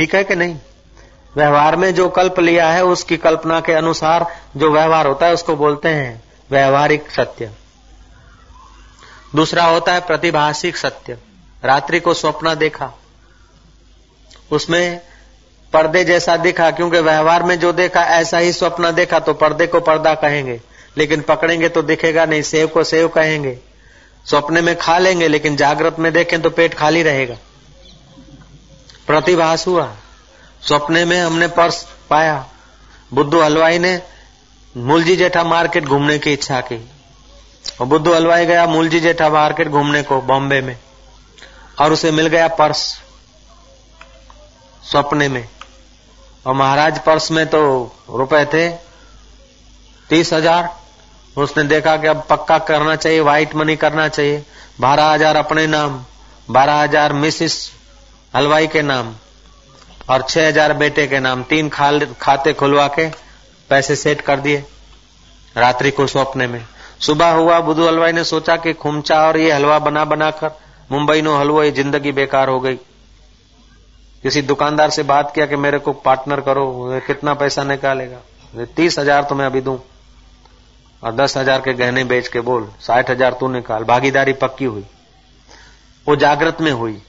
ठीक है कि नहीं? व्यवहार में जो कल्प लिया है, उसकी कल्पना के अनुसार जो व्यवहार होता है, उसको बोलते हैं व्यवहारिक सत्य। दूसरा होता है प्रतिभाषिक सत्य। रात्रि को स्वप्न देखा। उसमें पर्दे जैसा दिखा, क्योंकि व्यवहार में जो देखा, ऐसा ही स्वप्न देखा तो पर्दे को पर्दा कहेंगे। लेकिन पकड़ेंगे तो दिखेगा नहीं, सेव को सेव कहेंगे। स्वप्ने में खा लेंगे, लेकिन जागृत में देखें तो पेट खाली रहेगा। प्रतिभास हुआ। स्वप्ने में हमने पर्स पाया। बुद्धू हलवाई ने मूलजी जेठा मार्केट घूमने की इच्छा की। और बुद्धू हलवाई गया मूलजी जेठा मार्केट घूमने को बॉम्बे में। और उसे मिल गया पर्स सपने में। और महाराज पर्स में तो रुपए थे, तीस हज़ार। उसने देखा कि अब पक्का करना चाहिए व्हाइट मनी करना चाहिए। बारह हज़ार अपने नाम, बारह हज़ार मिसिस हलवाई के नाम और छह हज़ार बेटे के नाम तीन खाल, खाते खुलवा के पैसे सेट कर दिए रात्रि को स्वप्ने में। सुबह हुआ बुधु हलवाई ने सोचा कि खुमचा और ये हलवा बना बनाकर मुंबई नो हलवा ये ज़िंदगी बेकार हो गई। किसी दुकानदार से बात किया कि मेरे को पार्टनर करो कितना पैसा निकालेगा? तीस हज़ार तो मैं अभी दू। और दस हज़ार के गहने बेच के बोल साठ हज़ार तू निकाल। भागीदारी पक्की हुई। वो जागृत में हुई।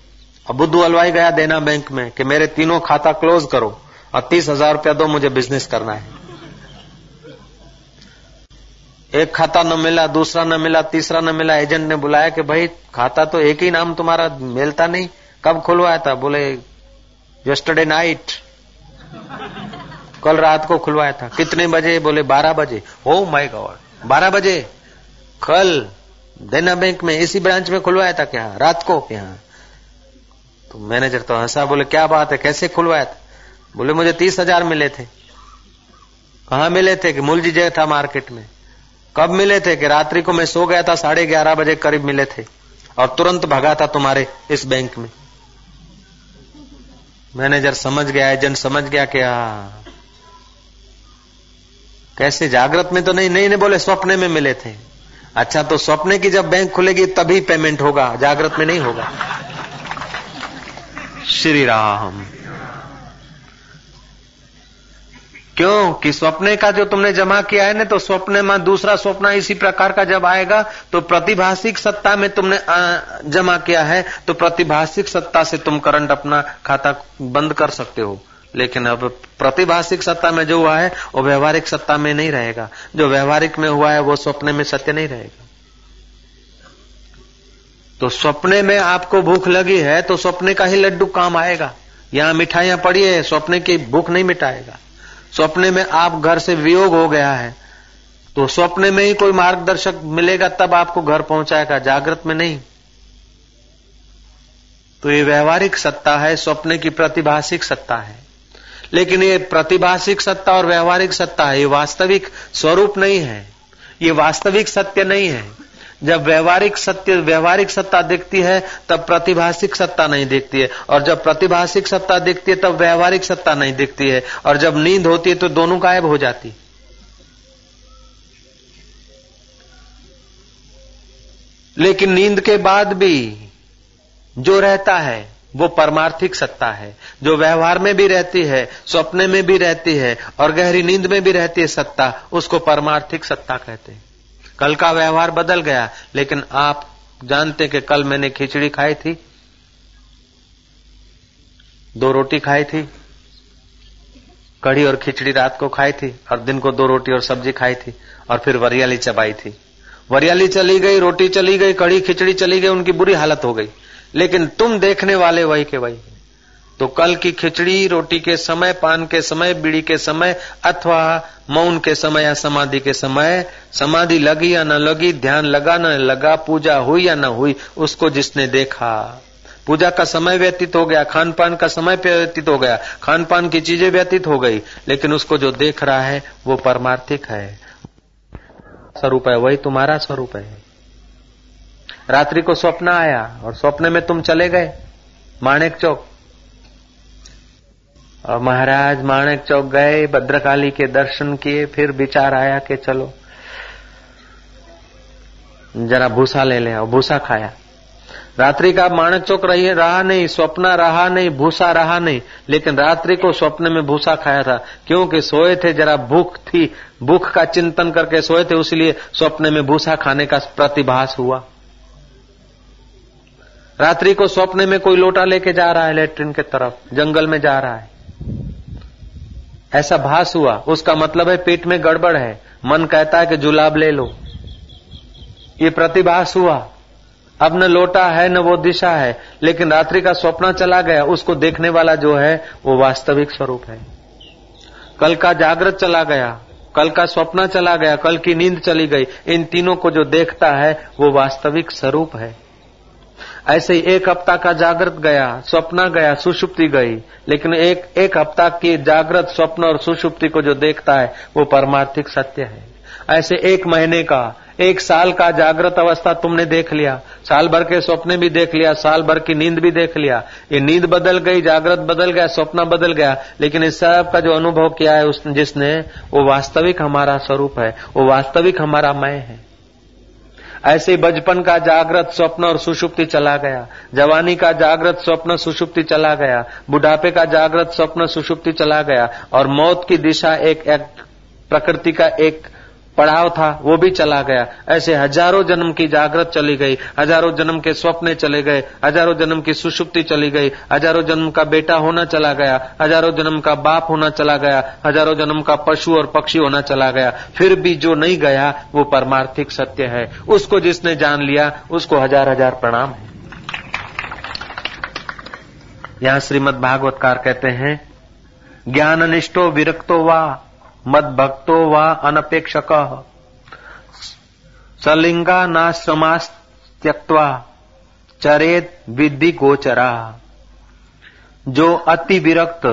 अब बुद्धू हलवाई गया देना बैंक में कि मेरे तीनों खाता क्लोज करो और तीस हज़ार रुपया दो, मुझे बिज़नेस करना है। एक खाता न मिला, दूसरा न मिला, तीसरा न मिला एजेंट ने बुलाया कि भाई, खाता तो एक ही नाम तुम्हारा, मिलता नहीं। कब खुलवाया था? बोले यस्टरडे नाइट कल रात को खुलवाया था। कितने बजे? बोले, बारह बजे। ओ माय गॉड बारह बजे। कल देना बैंक में इसी ब्रांच में खुलवाया था क्या? रात को यहाँ तो मैनेजर तो हंसा, बोले, क्या बात है? कैसे खुलवाया था? बोले, मुझे तीस हज़ार मिले थे। कहा मिले थे? कि मूलजी जय था मार्केट में। कब मिले थे? कि रात्रि को मैं सो गया था, साढ़े ग्यारह बजे करीब मिले थे। और तुरंत भगा था तुम्हारे इस बैंक में। मैनेजर समझ गया, एजेंट समझ गया कि हाँ कैसे? जागृत में तो नहीं नहीं नहीं बोले, स्वप्ने में मिले थे। अच्छा तो स्वप्ने की जब बैंक खुलेगी, तभी पेमेंट होगा, जागृत में नहीं होगा। श्री राम क्यों? कि स्वप्ने का जो तुमने जमा किया है ना तो स्वप्ने में दूसरा स्वप्न इसी प्रकार का जब आएगा तो प्रतिभाषिक सत्ता में तुमने जमा किया है तो प्रतिभाषिक सत्ता से तुम करंट अपना खाता बंद कर सकते हो। लेकिन अब प्रतिभाषिक सत्ता में जो हुआ है, वो व्यवहारिक सत्ता में नहीं रहेगा। जो व्यवहारिक में हुआ है, वो स्वप्न में सत्य नहीं रहेगा। तो स्वप्ने में आपको भूख लगी है तो स्वप्ने का ही लड्डू काम आएगा। यहाँ मिठाइयाँ पड़ी है स्वप्ने की भूख नहीं मिटाएगा। स्वप्ने में आप घर से वियोग हो गया है तो स्वप्ने में ही कोई मार्गदर्शक मिलेगा तब आपको घर पहुंचाएगा, जागृत में नहीं। तो ये व्यवहारिक सत्ता है स्वप्ने की प्रतिभाषिक सत्ता है। लेकिन ये प्रतिभाषिक सत्ता और व्यवहारिक सत्ता है, ये वास्तविक स्वरूप नहीं है। ये वास्तविक सत्य नहीं है। जब व्यवहारिक सत्य, व्यवहारिक सत्ता दिखती है, तब प्रतिभाषिक सत्ता नहीं दिखती है। और जब प्रतिभाषिक सत्ता दिखती है, तब व्यवहारिक सत्ता नहीं दिखती है। और जब नींद होती है तो दोनों गायब हो जाती। लेकिन नींद के बाद भी जो रहता है, वो परमार्थिक सत्ता है। जो व्यवहार में भी रहती है, स्वप्ने में भी रहती है, और गहरी नींद में भी रहती है सत्ता, उसको परमार्थिक सत्ता कहते हैं। कल का व्यवहार बदल गया, लेकिन आप जानते कि कल मैंने खिचड़ी खाई थी, दो रोटी खाई थी, कढ़ी और खिचड़ी रात को खाई थी, और दिन को दो रोटी और सब्ज़ी खाई थी, और फिर वरियाली चबाई थी। वरियाली चली गई, रोटी चली गई, कढ़ी खिचड़ी चली गई, उनकी बुरी हालत हो गई। लेकिन तुम देखने वाले वही के वही तो कल की खिचड़ी, रोटी के समय, पान के समय, बीड़ी के समय, अथवा मौन के समय या समाधि के समय, समाधि लगी या न लगी, ध्यान लगा न लगा, पूजा हुई या न हुई, उसको जिसने देखा। पूजा का समय व्यतीत हो गया खान पान का समय व्यतीत हो गया खान पान की चीज़ें व्यतीत हो गई, लेकिन उसको जो देख रहा है, वो परमार्थिक है। स्वरूप है, वही तुम्हारा स्वरूप है। रात्रि को स्वप्न आया, और स्वप्न में तुम चले गए, माणिक चौक। और महाराज माणक चौक गए, भद्रकाली के दर्शन किए, फिर विचार आया कि चलो, जरा भूसा ले लें और भूसा खाया। रात्रि का माणक चौक रही रहा नहीं, स्वप्न रहा नहीं, भूसा रहा नहीं, लेकिन रात्रि को स्वप्न में भूसा खाया था, क्योंकि सोए थे, जरा भूख थी, भूख का चिंतन करके सोए थे, उसलिए स्वप्न में भूसा खाने का प्रतिभास हुआ। रात्रि को स्वप्न में कोई लोटा लेके जा रहा है, लेट्रिन के तरफ़, जंगल में जा रहा है। ऐसा भास हुआ, उसका मतलब है पेट में गड़बड़ है। मन कहता है कि जुलाब ले लो। ये प्रतिभास हुआ। अब न लोटा है, न वो दिशा है, लेकिन रात्रि का स्वप्न चला गया। उसको देखने वाला जो है, वो वास्तविक स्वरूप है। कल का जागृत चला गया, कल का स्वप्न चला गया, कल की नींद चली गई। इन तीनों को जो देखता है, वो वास्तविक स्वरूप है। ऐसे ही एक हफ़्ता का जागृत गया, स्वप्न गया, सुषुप्ति गई। लेकिन एक एक हफ़्ता की जागृत स्वप्न और सुषुप्ति को जो देखता है, वो परमार्थिक सत्य है। ऐसे एक महीने का, एक साल का जागृत अवस्था तुमने देख लिया। साल भर के स्वप्ने भी देख लिया, साल भर की नींद भी देख लिया। ये नींद बदल गई, जागृत बदल गया, स्वप्न बदल गया। लेकिन इस सब का जो अनुभव किया है उसने जिसने, वो वास्तविक हमारा स्वरूप है, वो वास्तविक हमारा मैं है। ऐसे बचपन का जागृत स्वप्न और सुषुप्ति चला गया। जवानी का जागृत स्वप्न सुषुप्ति चला गया। बुढ़ापे का जागृत स्वप्न सुषुप्ति चला गया। और मौत की दिशा एक, एक प्रकृति का एक पड़ाव था, वो भी चला गया। ऐसे हज़ारों जन्म की जागृत चली गई, हज़ारों जन्म के स्वप्ने चले गए, हज़ारों जन्म की सुषुप्ति चली गई, हज़ारों जन्म का बेटा होना चला गया, हज़ारों जन्म का बाप होना चला गया, हज़ारों जन्म का पशु और पक्षी होना चला गया। फिर भी जो नहीं गया, वो परमार्थिक सत्य है। उसको जिसने जान लिया, उसको हज़ार हज़ार प्रणाम है। यहाँ श्रीमद भागवतकार कहते हैं ज्ञान निष्ठो विरक्तो वा। मद भक्तो व अनपेक्षक। सलिंगा नाश्रमास त्यक्वा चरेत विधि गोचरा। जो अति विरक्त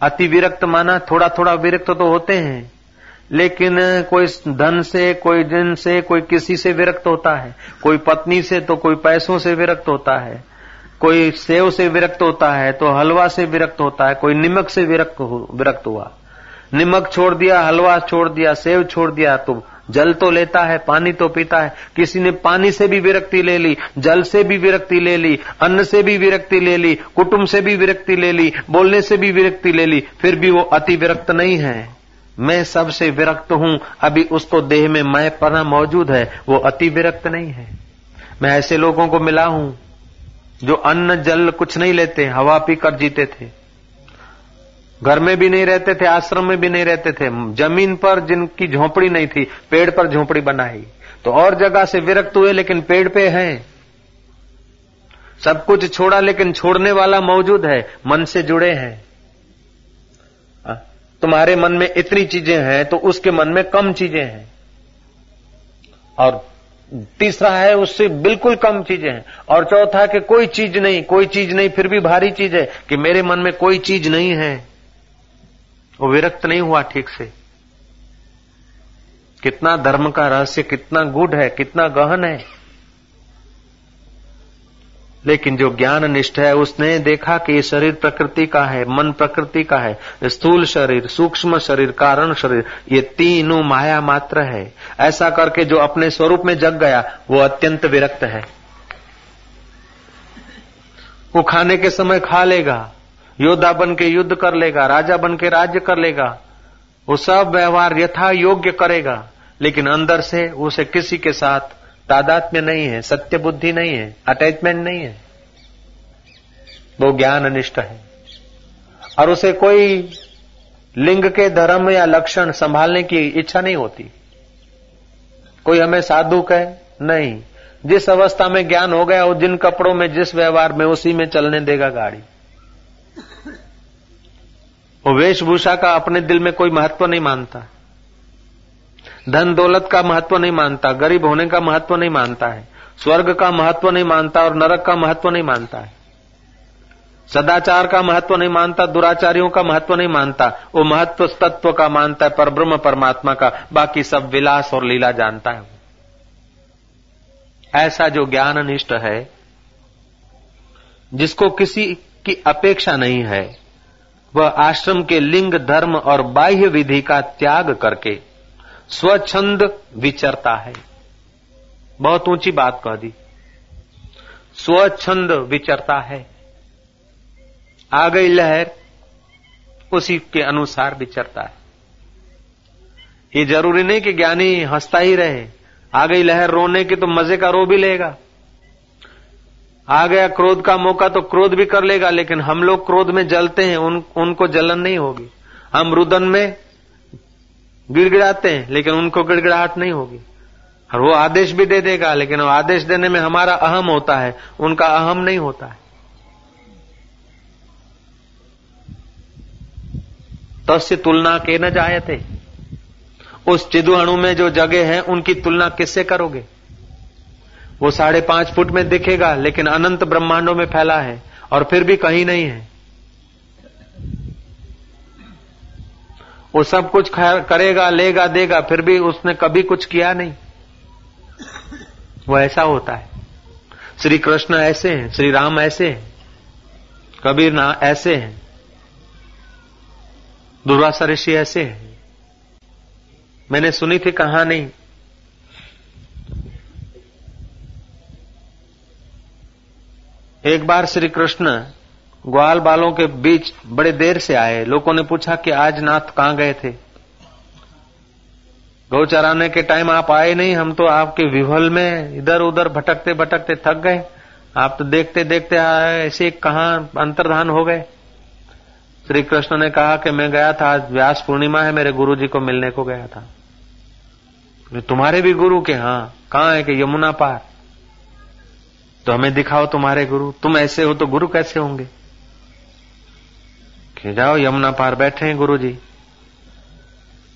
अति विरक्त माना थोड़ा थोड़ा विरक्त तो होते हैं, लेकिन कोई धन से, कोई जन से, कोई किसी से विरक्त होता है, कोई पत्नी से तो कोई पैसों से विरक्त होता है, कोई सेव से विरक्त होता है तो हलवा से विरक्त होता है, कोई निमक से विरक्त विरक्त हुआ। निमक छोड़ दिया, हलवा छोड़ दिया, सेव छोड़ दिया तो जल तो लेता है, पानी तो पीता है। किसी ने पानी से भी विरक्ति ले ली, जल से भी विरक्ति ले ली, अन्न से भी विरक्ति ले ली, कुटुंब से भी विरक्ति ले ली, बोलने से भी विरक्ति ले ली, फिर भी वो अति विरक्त नहीं है। मैं सबसे विरक्त हूँ, अभी उसको देह में मैं पना मौजूद है, वो अति विरक्त नहीं है। मैं ऐसे लोगों को मिला हूँ, जो अन्न, जल कुछ नहीं लेते, हवा पीकर जीते थे। घर में भी नहीं रहते थे, आश्रम में भी नहीं रहते थे। ज़मीन पर जिनकी झोपड़ी नहीं थी, पेड़ पर झोपड़ी बनाई। तो और जगह से विरक्त हुए, लेकिन पेड़ पे हैं। सब कुछ छोड़ा, लेकिन छोड़ने वाला मौजूद है, मन से जुड़े हैं। तुम्हारे मन में इतनी चीज़ें हैं तो उसके मन में कम चीज़ें हैं। और तीसरा है, उससे बिल्कुल कम चीज़ें हैं। और चौथा कि कोई चीज़ नहीं, कोई चीज़ नहीं, फिर भी भारी चीज़ है कि मेरे मन में कोई चीज़ नहीं है। वो विरक्त नहीं हुआ ठीक से। कितना धर्म का रहस्य, कितना गुड है, कितना गहन है। लेकिन जो ज्ञान निष्ठ है, उसने देखा कि ये शरीर प्रकृति का है, मन प्रकृति का है, स्थूल शरीर, सूक्ष्म शरीर, कारण शरीर, ये तीनों माया मात्र है। ऐसा करके जो अपने स्वरूप में जग गया, वो अत्यंत विरक्त है। वो खाने के समय खा लेगा। योद्धा बन के युद्ध कर लेगा, राजा बन के राज्य कर लेगा। वो सब व्यवहार यथा योग्य करेगा, लेकिन अंदर से उसे किसी के साथ तादात्म्य नहीं है, सत्य बुद्धि नहीं है, अटैचमेंट नहीं है। वो ज्ञान अनिष्ट है। और उसे कोई लिंग के धर्म या लक्षण संभालने की इच्छा नहीं होती। कोई हमें साधु कहे, नहीं। जिस अवस्था में ज्ञान हो गया, वो जिन कपड़ों में, जिस व्यवहार में, उसी में चलने देगा गाड़ी। वो वेशभूषा का अपने दिल में कोई महत्व नहीं मानता। धन दौलत का महत्व नहीं मानता, गरीब होने का महत्व नहीं मानता है, स्वर्ग का महत्व नहीं मानता और नरक का महत्व नहीं मानता है। सदाचार का महत्व नहीं मानता, दुराचारियों का महत्व नहीं मानता, वो महत्व तत्व का मानता है, पर ब्रह्म परमात्मा का, बाकी सब विलास और लीला जानता है ऐसा जो ज्ञान निष्ठ है, जिसको किसी की अपेक्षा नहीं है। वह आश्रम के लिंग, धर्म और बाह्य विधि का त्याग करके स्वच्छंद विचरता है। बहुत ऊँची बात कह दी। स्वच्छंद विचरता है। आ गई लहर, उसी के अनुसार विचरता है। ये ज़रूरी नहीं कि ज्ञानी हंसता ही रहे। आ गई लहर रोने की तो मज़े का रो भी लेगा। आ गया क्रोध का मौका तो क्रोध भी कर लेगा लेकिन हम लोग क्रोध में जलते हैं उन, उनको जलन नहीं होगी। हम रुदन में गिड़गिड़ाते हैं लेकिन उनको गिड़गिड़ाहट नहीं होगी। और वो आदेश भी दे देगा लेकिन वो आदेश देने में हमारा अहम होता है उनका अहम नहीं होता है। तस्य तुलना के न जाए थे उस चिदु अणु में जो जगह है उनकी तुलना किससे करोगे? वो साढ़े पाँच फुट में दिखेगा, लेकिन अनंत ब्रह्मांडों में फैला है और फिर भी कहीं नहीं है। वो सब कुछ करेगा, लेगा, देगा, फिर भी उसने कभी कुछ किया नहीं। वो ऐसा होता है। श्री कृष्ण ऐसे हैं, श्री राम ऐसे हैं, कबीर ना ऐसे हैं, दुर्वासा ऋषि ऐसे हैं। मैंने सुनी थी कहानी एक बार श्री कृष्ण ग्वाल बालों के बीच बड़े देर से आए। लोगों ने पूछा कि आज नाथ कहाँ गए थे? गौ चराने के टाइम आप आए नहीं, हम तो आपके विवल में इधर उधर भटकते भटकते थक गए। आप तो देखते देखते ऐसे कहा अंतर्धान हो गए? श्री कृष्ण ने कहा कि मैं गया था, आज व्यास पूर्णिमा है, मेरे गुरु जी को मिलने को गया था। तुम्हारे भी गुरु के हाँ कहा है कि यमुना पार? तो हमें दिखाओ तुम्हारे गुरु। तुम ऐसे हो तो गुरु कैसे होंगे? जाओ, यमुना पार बैठे हैं गुरु जी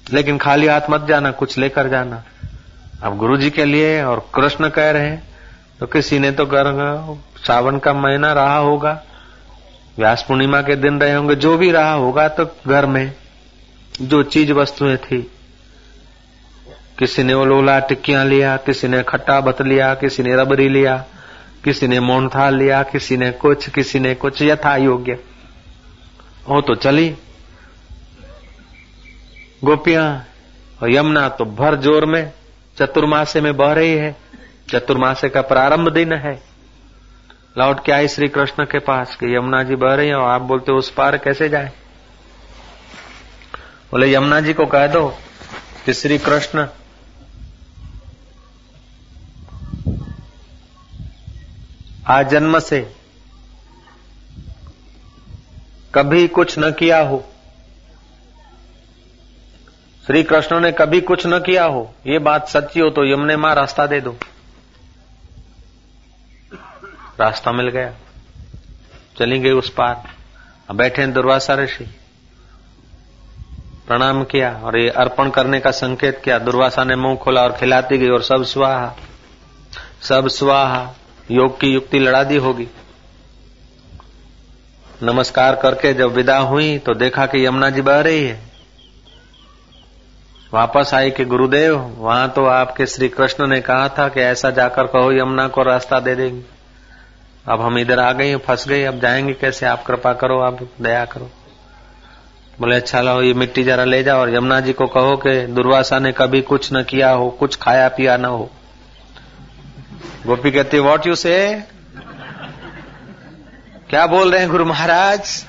लेकिन खाली हाथ मत जाना, कुछ लेकर जाना। अब गुरु जी के लिए और कृष्ण कह रहे हैं तो किसी ने तो कर सावन का महीना रहा होगा। व्यास पूर्णिमा के दिन रहे होंगे, जो भी रहा होगा तो घर में जो चीज़ वस्तुएँ थी। किसी ने वो लोला टिक्कियाँ लिया, किसी ने खट्टा बत लिया, किसी ने रबरी लिया। किसी ने मोनथाल लिया, किसी ने कुछ, किसी ने कुछ यथा योग्य वो तो चली। गोपियाँ, और यमुना तो भर ज़ोर में, चतुर्मासे में बह रही है। चतुर्मासे का प्रारंभ दिन है। लौट के आई श्री कृष्ण के पास कि यमुना जी बह रही है और आप बोलते हो, उस पार कैसे जाए? बोले, यमुना जी को कह दो कि श्री कृष्ण आज जन्म से कभी कुछ न किया हो। श्री कृष्ण ने कभी कुछ न किया हो, ये बात सच्ची हो तो यमुने माँ रास्ता दे दो। रास्ता मिल गया। चली गई उस पार। बैठे दुर्वासा ऋषि। प्रणाम किया और ये अर्पण करने का संकेत किया। दुर्वासा ने मुँह खोला और खिलाती गई और सब स्वाहा सब स्वाहा। योग की युक्ति लड़ा दी होगी। नमस्कार करके जब विदा हुई तो देखा कि यमुना जी बह रही है। वापस आई कि गुरुदेव, वहाँ तो आपके श्री कृष्ण ने कहा था कि ऐसा जाकर कहो यमुना को रास्ता दे देंगे। अब हम इधर आ गए फंस गए अब जाएँगे कैसे? आप कृपा करो, आप दया करो। बोले अच्छा लो ये मिट्टी जरा ले जाओ और यमुना जी को कहो कि दुर्वासा ने कभी कुछ न किया हो, कुछ खाया पिया न हो। गोपी कहती वॉट यू से क्या बोल रहे हैं गुरु महाराज?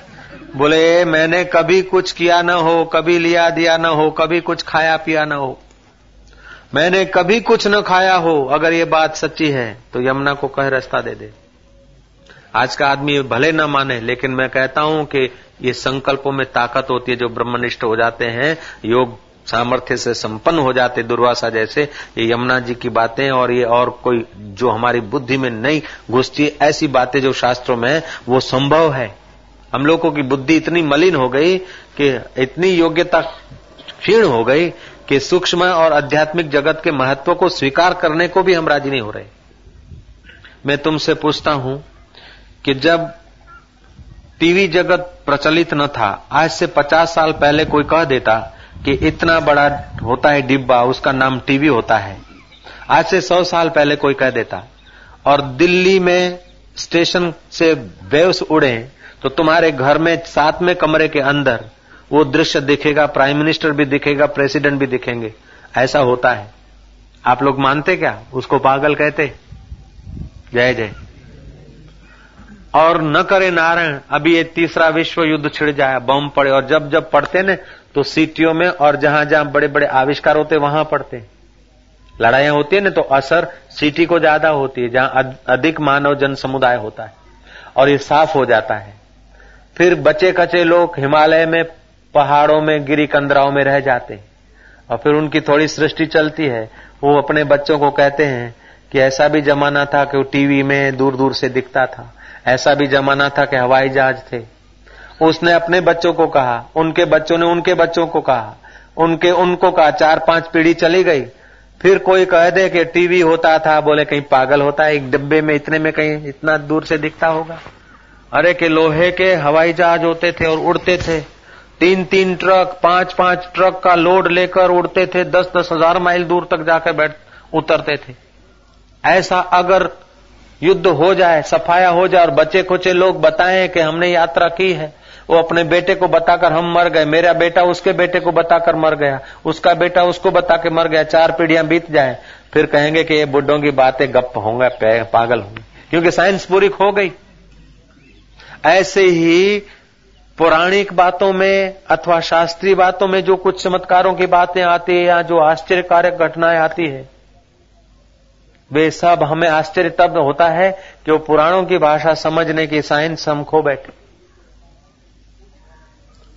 बोले, मैंने कभी कुछ किया न हो, कभी लिया दिया न हो, कभी कुछ खाया पिया न हो। मैंने कभी कुछ न खाया हो, अगर ये बात सच्ची है तो यमुना को कह रास्ता दे दे। आज का आदमी भले न माने, लेकिन मैं कहता हूँ कि ये संकल्पों में ताकत होती है, जो ब्रह्मनिष्ठ हो जाते हैं, योग सामर्थ्य से संपन्न हो जाते दुर्वासा जैसे ये यमुना जी की बातें और ये और कोई जो हमारी बुद्धि में नहीं घुसती, ऐसी बातें जो शास्त्रों में है, वो संभव है। हम लोगों की बुद्धि इतनी मलिन हो गई कि इतनी योग्यता क्षीण हो गई कि सूक्ष्म और आध्यात्मिक जगत के महत्व को स्वीकार करने को भी हम राज़ी नहीं हो रहे। मैं तुमसे पूछता हूँ कि जब टीवी जगत प्रचलित न था, आज से पचास साल पहले कोई कह देता कि इतना बड़ा होता है डिब्बा, उसका नाम टीवी होता है। आज से सौ साल पहले कोई कह देता, और दिल्ली में स्टेशन से वेव्स उड़े तो तुम्हारे घर में सातवें कमरे के अंदर, वो दृश्य दिखेगा, प्राइम मिनिस्टर भी दिखेगा, प्रेसिडेंट भी दिखेंगे। ऐसा होता है। आप लोग मानते क्या? उसको पागल कहते? जय जय। और न करे नारायण, अभी ये तीसरा विश्व युद्ध छिड़ जाए, बम पड़े, और जब जब पड़ते न तो सीटियों में और जहाँ जहाँ बड़े बड़े आविष्कार होते वहाँ पड़ते लड़ाइयाँ होती है ना तो असर सिटी को ज़्यादा होती है, जहाँ अधिक मानव जन समुदाय होता है, और ये साफ़ हो जाता है। फिर बचे कचे लोग हिमालय में, पहाड़ों में गिरी कंदराओं में रह जाते और फिर उनकी थोड़ी सृष्टि चलती है। वो अपने बच्चों को कहते हैं कि ऐसा भी जमाना था कि वो टीवी में दूर दूर से दिखता था। ऐसा भी जमाना था कि हवाई जहाज़ थे। उसने अपने बच्चों को कहा, उनके बच्चों ने उनके बच्चों को कहा, उनके, उनको कहा, चार पाँच पीढ़ी चली गई। फिर कोई कह दे कि टीवी होता था, बोले कहीं पागल होता है, एक डिब्बे में, इतने में कहीं इतना दूर से दिखता होगा। अरे के लोहे के हवाई जहाज़ होते थे और उड़ते थे। तीन तीन ट्रक, पाँच पाँच ट्रक का लोड लेकर उड़ते थे, दस दस हज़ार माइल दूर तक जाकर बैठ, उतरते थे। ऐसा अगर युद्ध हो जाए, सफाया हो जाए और बचे खुचे लोग बताएँ कि हमने यात्रा की है वो अपने बेटे को बताकर हम मर गए। मेरा बेटा उसके बेटे को बताकर मर गया। उसका बेटा उसको बता के मर गया। चार पीढ़ियाँ बीत जाए। फिर कहेंगे कि ये बुढ़ों की बातें गप होंगे पागल होंगे। क्योंकि साइंस पूरी खो गई। ऐसे ही पौराणिक बातों में अथवा शास्त्रीय बातों में जो कुछ चमत्कारों की बातें आती है या जो आश्चर्यकारक घटनाएँ आती है, वे सब हमें आश्चर्य तब होता है कि वो पुराणों की भाषा समझने की साइंस हम खो बैठे।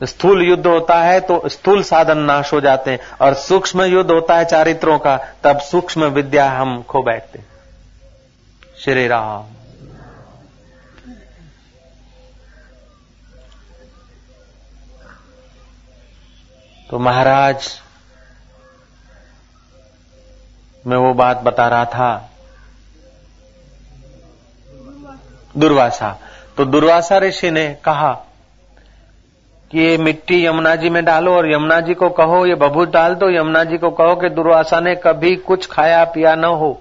स्थूल युद्ध होता है तो स्थूल साधन नाश हो जाते हैं और सूक्ष्म युद्ध होता है चारित्रों का, तब सूक्ष्म विद्या हम खो बैठते श्री राम। तो महाराज, मैं वो बात बता रहा था। दुर्वासा। तो दुर्वासा ऋषि ने कहा कि ये मिट्टी यमुना जी में डालो और यमुना जी को कहो, ये बबूत डाल दो, यमुना जी को कहो कि दुर्वासा ने कभी कुछ खाया पिया न हो,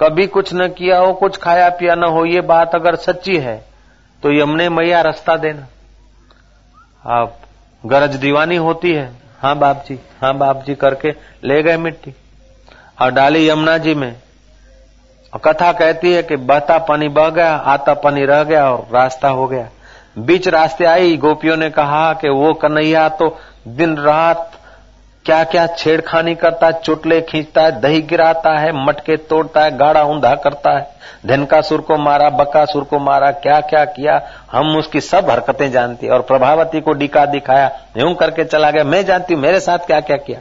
कभी कुछ न किया हो, कुछ खाया पिया न हो, ये बात अगर सच्ची है तो यमुने मैया रास्ता देना। आप गरज दीवानी होती है हाँ बाप जी हाँ बाप जी करके ले गए मिट्टी। और डाली यमुना जी में। कथा कहती है कि बहता पानी बह गया, आता पानी रह गया और रास्ता हो गया। बीच रास्ते आई, गोपियों ने कहा कि वो कन्हैया तो दिन रात क्या क्या छेड़खानी करता है, चुटले खींचता है, दही गिराता है, मटके तोड़ता है, गाढ़ा ऊंधा करता है। धन का सुर को मारा बका सुर को मारा क्या क्या किया हम उसकी सब हरकतें जानती और प्रभावती को डिका दिखाया, यूँ करके चला गया, मैं जानती हूँ मेरे साथ क्या क्या किया।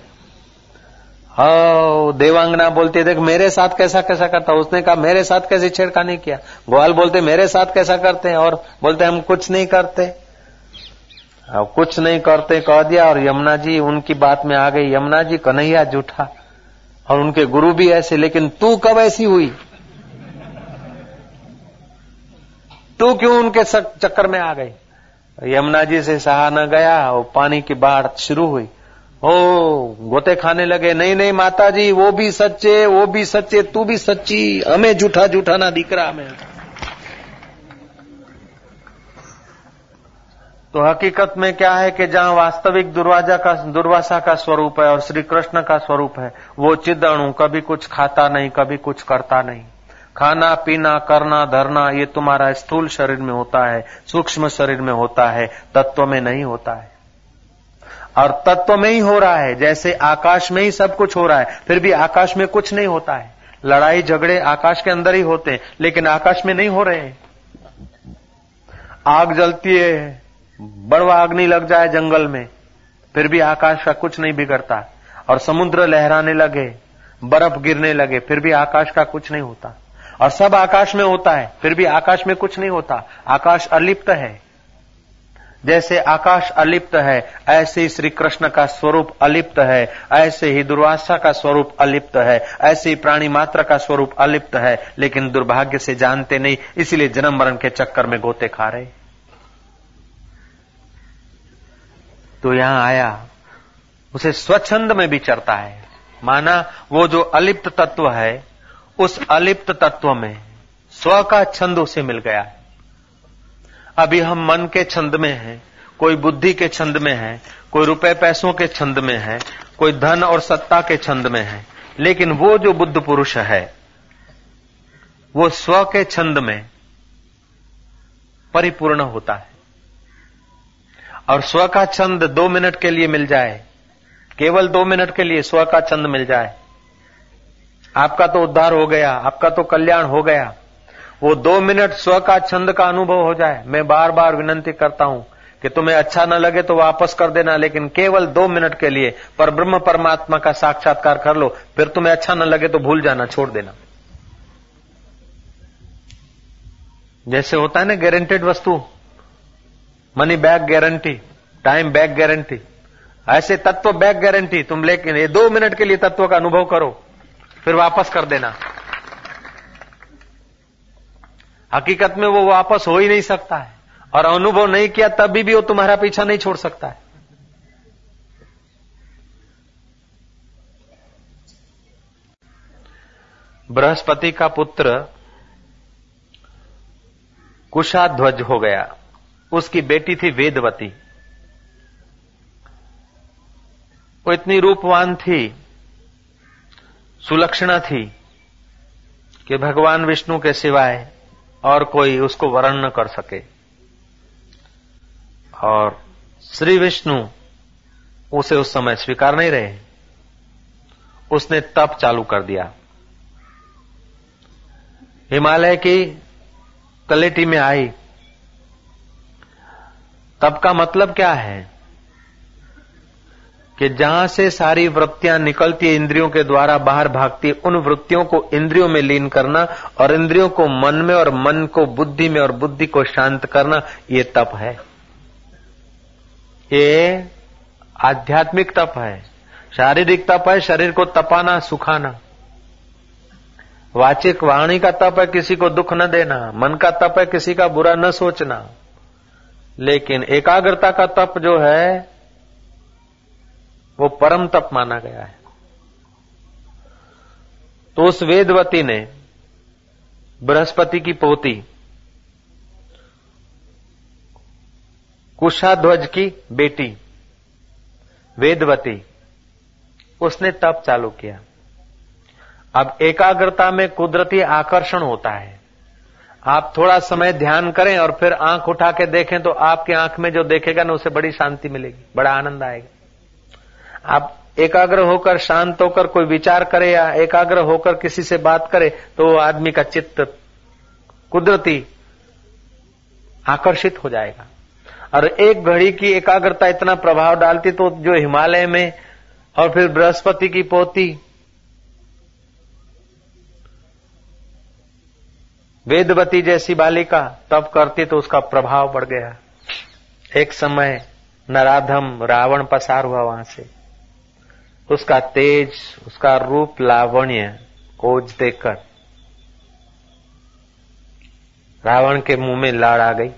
हो देवांगना बोलती देख, मेरे साथ कैसा कैसा करता उसने कहा, मेरे साथ कैसी छेड़खानी किया? ग्वाल बोलते, मेरे साथ कैसा करते हैं? और बोलते, हम कुछ नहीं करते। अब कुछ नहीं करते, कह दिया, और यमुना जी उनकी बात में आ गई। यमुना जी कन्हैया जूठा और उनके गुरु भी ऐसे, लेकिन तू कब ऐसी हुई? तू क्यों उनके चक्कर में आ गई? यमुना जी से सहा न गया, और पानी की बाढ़ शुरू हुई। ओ, गोते खाने लगे नहीं नहीं माता जी वो भी सच्चे, वो भी सच्चे, तू भी सच्ची, हमें जूठा जूठा ना दिख में तो हकीकत में क्या है कि जहाँ वास्तविक दुर्वाजा का, दुर्वासा का स्वरूप है और श्री कृष्ण का स्वरूप है, वो चिद अणु, कभी कुछ खाता नहीं, कभी कुछ करता नहीं। खाना, पीना, करना, धरना, ये तुम्हारा स्थूल शरीर में होता है, सूक्ष्म शरीर में होता है, तत्व में नहीं होता है। और तत्व में ही हो रहा है, जैसे आकाश में ही सब कुछ हो रहा है, फिर भी आकाश में कुछ नहीं होता है। लड़ाई झगड़े आकाश के अंदर ही होते हैं, लेकिन आकाश में नहीं हो रहे हैं। आग जलती है बड़वा अग्नि लग जाए जंगल में, फिर भी आकाश का कुछ नहीं बिगड़ता, और समुद्र लहराने लगे, बर्फ़ गिरने लगे, फिर भी आकाश का कुछ नहीं होता। और सब आकाश में होता है, फिर भी आकाश में कुछ नहीं होता। आकाश अलिप्त है। जैसे आकाश अलिप्त है, ऐसे ही श्री कृष्ण का स्वरूप अलिप्त है, ऐसे ही दुर्वासा का स्वरूप अलिप्त है, ऐसे ही प्राणी मात्र का स्वरूप अलिप्त है, लेकिन दुर्भाग्य से जानते नहीं, इसीलिए जन्म मरण के चक्कर में गोते खा रहे। तो यहाँ आया, उसे स्वच्छंद में भी चरता है। माना वो जो अलिप्त तत्व है, उस अलिप्त तत्व में स्व का छंद उसे मिल गया। है अभी हम मन के छंद में हैं, कोई बुद्धि के छंद में है, कोई रुपए पैसों के छंद में है, कोई धन और सत्ता के छंद में है, लेकिन वो जो बुद्ध पुरुष है, वो स्व के छंद में परिपूर्ण होता है। और स्व का छंद दो मिनट के लिए मिल जाए, केवल दो मिनट के लिए स्व का छंद मिल जाए, आपका तो उद्धार हो गया, आपका तो कल्याण हो गया वो दो मिनट स्व का छंद का अनुभव हो जाए। मैं बार बार विनंती करता हूँ कि तुम्हें अच्छा न लगे तो वापस कर देना, लेकिन केवल दो मिनट के लिए पर ब्रह्म परमात्मा का साक्षात्कार कर लो, फिर तुम्हें अच्छा न लगे तो भूल जाना, छोड़ देना। जैसे होता है ना गारंटेड वस्तु money back guarantee time back guarantee ऐसे तत्व बैक गारंटी तुम लेकिन ये दो मिनट के लिए तत्व का अनुभव करो, फिर वापस कर देना। हकीकत में वो वापस हो ही नहीं सकता है। और अनुभव नहीं किया, तभी भी वो तुम्हारा पीछा नहीं छोड़ सकता है। बृहस्पति का पुत्र कुशाध्वज हो गया। उसकी बेटी थी वेदवती। वो इतनी रूपवान थी, सुलक्षणा थी कि भगवान विष्णु के सिवाय और कोई उसको वर्ण न कर सके। और श्री विष्णु उसे उस समय स्वीकार नहीं रहे। उसने तप चालू कर दिया। हिमालय की तलेटी में आई। तप का मतलब क्या है? कि जहाँ से सारी वृत्तियाँ निकलती इंद्रियों के द्वारा, बाहर भागती उन वृत्तियों को इंद्रियों में लीन करना और इंद्रियों को मन में और मन को बुद्धि में और बुद्धि को शांत करना, ये तप है। ये आध्यात्मिक तप है। शारीरिक तप है, शरीर को तपाना, सुखाना। वाचिक वाणी का तप है, किसी को दुख न देना। मन का तप है, किसी का बुरा न सोचना। लेकिन एकाग्रता का तप जो है वो परम तप माना गया है। तो उस वेदवती ने बृहस्पति की पोती, कुशाध्वज की बेटी, वेदवती, उसने तप चालू किया। अब एकाग्रता में कुदरती आकर्षण होता है। आप थोड़ा समय ध्यान करें और फिर आँख उठा के देखें तो आपकी आँख में जो देखेगा ना, उसे बड़ी शांति मिलेगी, बड़ा आनंद आएगा। आप एकाग्र होकर, शांत होकर कोई विचार करे या एकाग्र होकर किसी से बात करे तो वो आदमी का चित्त कुदरती आकर्षित हो जाएगा। और एक घड़ी की एकाग्रता इतना प्रभाव डालती तो जो हिमालय में और फिर बृहस्पति की पोती, वेदवती जैसी बालिका तब करती तो उसका प्रभाव बढ़ गया। एक समय नराधम रावण पसार हुआ वहाँ से। उसका तेज, उसका रूप लावण्य ओज देकर रावण के मुँह में लाड़ आ गई।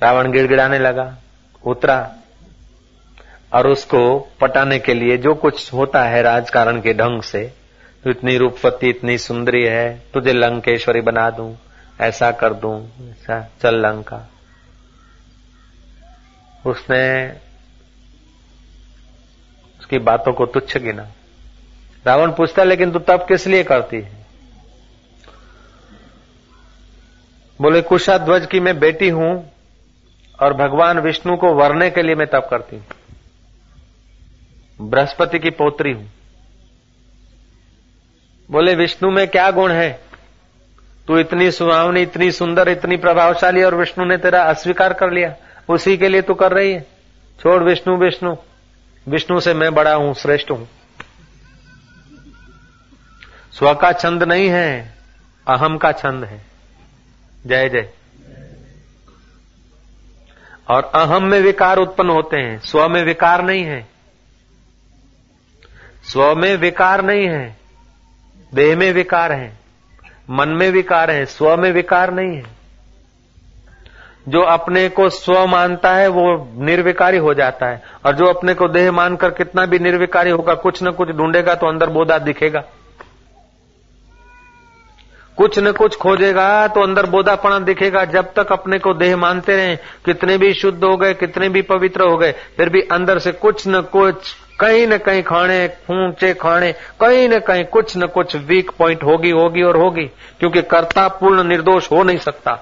रावण गिड़गिड़ाने लगा, उतरा, और उसको पटाने के लिए जो कुछ होता है राजकारण के ढंग से तो इतनी रूपवती, इतनी सुंदरी है, तुझे लंकेश्वरी बना दूँ, ऐसा कर दूँ, ऐसा, चल लंका। उसने उसकी बातों को तुच्छ गिना। रावण पूछता लेकिन तू तप किस लिए करती है? बोले कुशाध्वज की मैं बेटी हूँ और भगवान विष्णु को वरने के लिए मैं तप करती हूँ। बृहस्पति की पोत्री हूँ। बोले, विष्णु में क्या गुण है? तू इतनी सुहावनी, इतनी सुंदर, इतनी प्रभावशाली और विष्णु ने तेरा अस्वीकार कर लिया। उसी के लिए तू कर रही है। छोड़ विष्णु विष्णु। विष्णु से मैं बड़ा हूँ, श्रेष्ठ हूँ। स्व का छंद नहीं है, अहम का छंद है। जय जय। और अहम में विकार उत्पन्न होते हैं, स्व में विकार नहीं है। स्व में विकार नहीं है, देह में विकार है, मन में विकार है, स्व में विकार नहीं है। जो अपने को स्व मानता है, वो निर्विकारी हो जाता है। और जो अपने को देह मानकर कितना भी निर्विकारी होगा कुछ न कुछ ढूंढेगा तो अंदर बोधा दिखेगा। कुछ न कुछ खोजेगा तो अंदर बोधापना दिखेगा। जब तक अपने को देह मानते रहे, कितने भी शुद्ध हो गए, कितने भी पवित्र हो गए, फिर भी अंदर से कुछ न कुछ, कहीं न कहीं खाने ऊँचे खाने कहीं न कहीं कुछ न कुछ वीक पॉइंट होगी होगी और होगी, क्योंकि कर्ता पूर्ण निर्दोष हो नहीं सकता।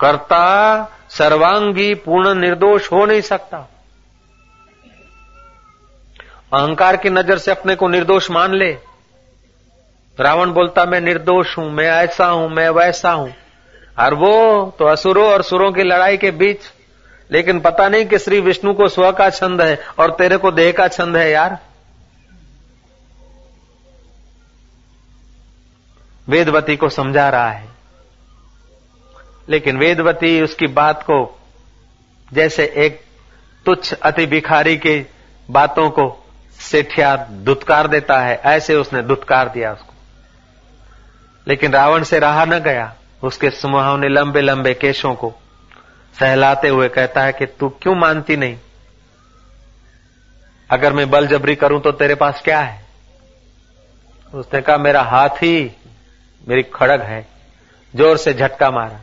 कर्ता सर्वांगी पूर्ण निर्दोष हो नहीं सकता। अहंकार की नज़र से अपने को निर्दोष मान ले। रावण बोलता, मैं निर्दोष हूँ, मैं ऐसा हूँ, मैं वैसा हूँ। और वो तो असुरों और सुरों की लड़ाई के बीच। लेकिन पता नहीं कि श्री विष्णु को स्व का छंद है और तेरे को देह का छंद है, यार। वेदवती को समझा रहा है। लेकिन वेदवती उसकी बात को, जैसे एक तुच्छ अति भिखारी की बातों को सेठिया दुत्कार देता है, ऐसे उसने दुत्कार दिया उसको। लेकिन रावण से रहा न गया, उसके सुहावने लंबे लंबे केशों को सहलाते हुए कहता है कि तू क्यों मानती नहीं? अगर मैं बल जबरी करूँ तो तेरे पास क्या है? उसने कहा, मेरा हाथ ही मेरी खड़ग है, ज़ोर से झटका मारा।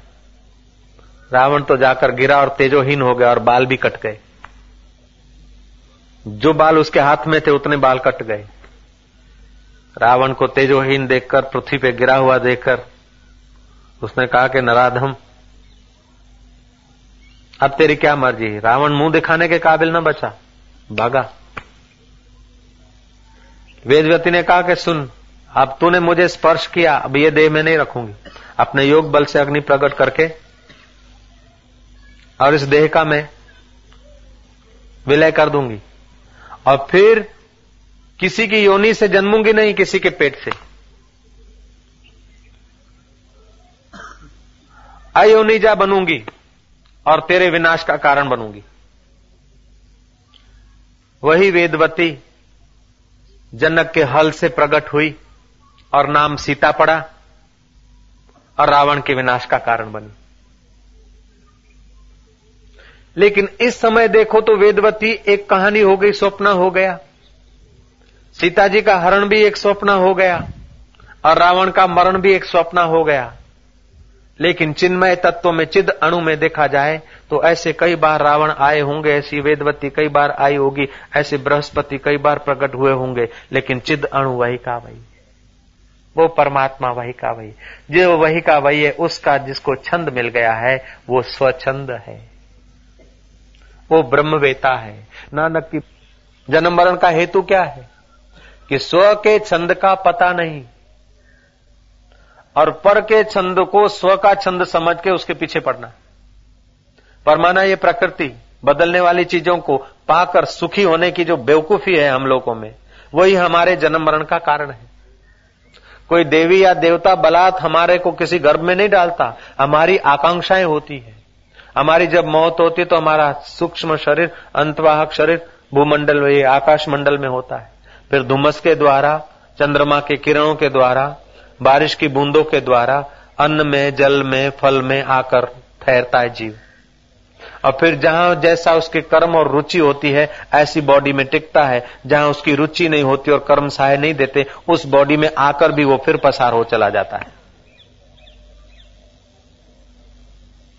रावण तो जाकर गिरा और तेजोहीन हो गया और बाल भी कट गए। जो बाल उसके हाथ में थे, उतने बाल कट गए। रावण को तेजोहीन देखकर, पृथ्वी पे गिरा हुआ देखकर, उसने कहा कि नराधम, अब तेरी क्या मर्ज़ी? रावण मुँह दिखाने के काबिल न बचा। भागा। वेदवती ने कहा कि सुन, अब तूने मुझे स्पर्श किया, अब ये देह में नहीं रखूँगी। अपने योग बल से अग्नि प्रकट करके और इस देह का मैं विलय कर दूँगी। और फिर किसी की योनि से जन्मूँगी नहीं, किसी के पेट से। अयोनिजा बनूँगी और तेरे विनाश का कारण बनूँगी। वही वेदवती जनक के हल से प्रकट हुई और नाम सीता पड़ा और रावण के विनाश का कारण बनी। लेकिन इस समय देखो तो वेदवती एक कहानी हो गई, स्वप्न हो गया। सीता जी का हरण भी एक स्वप्न हो गया और रावण का मरण भी एक स्वप्न हो गया। लेकिन चिन्मय तत्व में, चिद अणु में देखा जाए तो ऐसे कई बार रावण आए होंगे, ऐसी वेदवती कई बार आई होगी, ऐसे बृहस्पति कई बार प्रकट हुए होंगे, लेकिन चिद अणु वही का वही। वो परमात्मा वही का वही। जो वही का वही है, उसका जिसको छंद मिल गया है, वो स्वच्छंद है। वो ब्रह्मवेता है। नानक की जन्म मरण का हेतु क्या है? कि स्व के छंद का पता नहीं और पर के छंद को स्व का छंद समझ के उसके पीछे पड़ना। पर माना ये प्रकृति बदलने वाली चीज़ों को पाकर सुखी होने की जो बेवकूफ़ी है हम लोगों में, वही हमारे जन्म मरण का कारण है। कोई देवी या देवता बलात् हमारे को किसी गर्भ में नहीं डालता, हमारी आकांक्षाएँ होती है। हमारी जब मौत होती है तो हमारा सूक्ष्म शरीर, अंतवाहक शरीर भूमंडल ये आकाश मंडल में होता है। फिर धुमस के द्वारा, चंद्रमा के किरणों के द्वारा, बारिश की बूंदों के द्वारा, अन्न में, जल में, फल में आकर ठहरता है जीव। और फिर जहाँ जैसा उसके कर्म और रुचि होती है, ऐसी बॉडी में टिकता है। जहाँ उसकी रुचि नहीं होती और कर्म सहाय नहीं देते, उस बॉडी में आकर भी वो फिर पसार हो चला जाता है।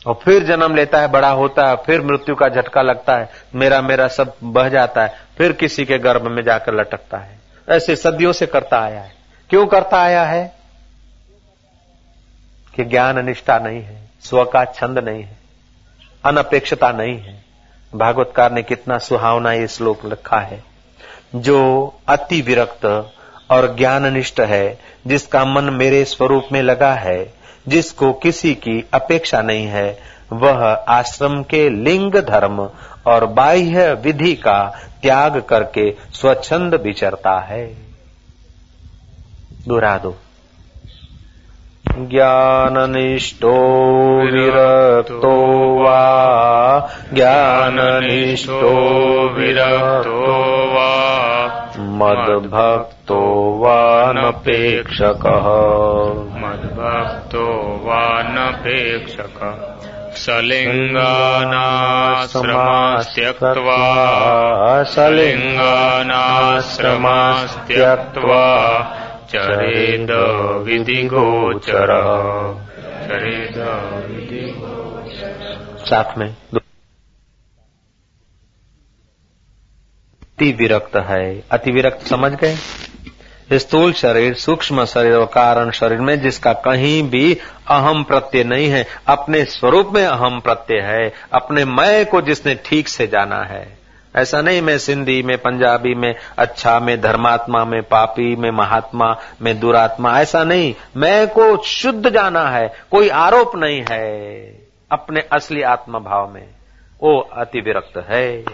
और फिर जन्म लेता है, बड़ा होता है, फिर मृत्यु का झटका लगता है, मेरा मेरा सब बह जाता है, फिर किसी के गर्भ में जाकर लटकता है। ऐसे सदियों से करता आया है। क्यों करता आया है? कि ज्ञान निष्ठा नहीं है स्व का छंद नहीं है, अनपेक्षता नहीं है। भागवतकार ने कितना सुहावना ये श्लोक लिखा है। जो अति विरक्त और ज्ञाननिष्ठ है, जिसका मन मेरे स्वरूप में लगा है जिसको किसी की अपेक्षा नहीं है, वह आश्रम के लिंग धर्म और बाह्य विधि का त्याग करके स्वच्छंद विचरता है। दोहरा दो ज्ञाननिष्ठो विरक्तो वा, ज्ञाननिष्ठो विरक्तो वा। मद्भक्तो वा नपेक्षकः मद्भक्तो वा नपेक्षकः सलिङ्गानाश्रमास्त्यक्त्वा। सलिङ्गानाश्रमास्त्यक्त्वा। चरेद विधिगोचर चरेद विधि साथ में अति विरक्त है। अति विरक्त समझ गए? स्थूल शरीर, सूक्ष्म शरीर और कारण शरीर में जिसका कहीं भी अहम प्रत्यय नहीं है, अपने स्वरूप में अहम प्रत्यय है, अपने मैं को जिसने ठीक से जाना है। ऐसा नहीं, मैं सिंधी, में पंजाबी, में अच्छा में धर्मात्मा, में पापी, में महात्मा, में दुरात्मा, ऐसा नहीं। मैं को शुद्ध जाना है, कोई आरोप नहीं है अपने असली आत्मा भाव में। वो अति विरक्त है।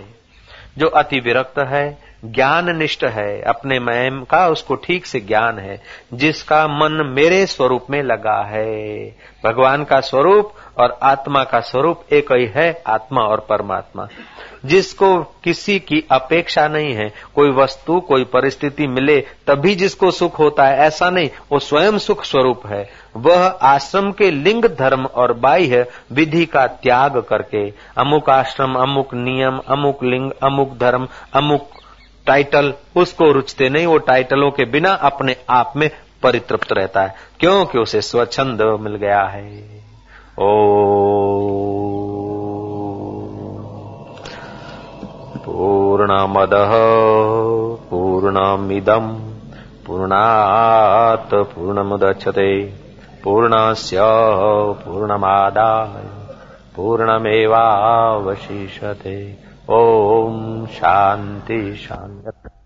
जो अति विरक्त है ज्ञान निष्ठ है, अपने मैं का उसको ठीक से ज्ञान है, जिसका मन मेरे स्वरूप में लगा है। भगवान का स्वरूप और आत्मा का स्वरूप एक ही है, आत्मा और परमात्मा। जिसको किसी की अपेक्षा नहीं है, कोई वस्तु, कोई परिस्थिति मिले, तभी जिसको सुख होता है, ऐसा नहीं, वो स्वयं सुख स्वरूप है। वह आश्रम के लिंग धर्म और बाह्य विधि का त्याग करके, अमुक आश्रम, अमुक नियम, अमुक लिंग, अमुक धर्म, अमुक टाइटल उसको रुचते नहीं, वो टाइटलों के बिना अपने आप में परितृप्त रहता है। क्योंकि उसे स्वच्छंद मिल गया है। ओ। पूर्ण पूर्णमदः पूर्णमिदम् पूर्णात् पूर्णमुदच्छते। पूर्णस्य पूर्णमादाय पूर्णमेवावशिष्यते। ॐ शांति शान्ति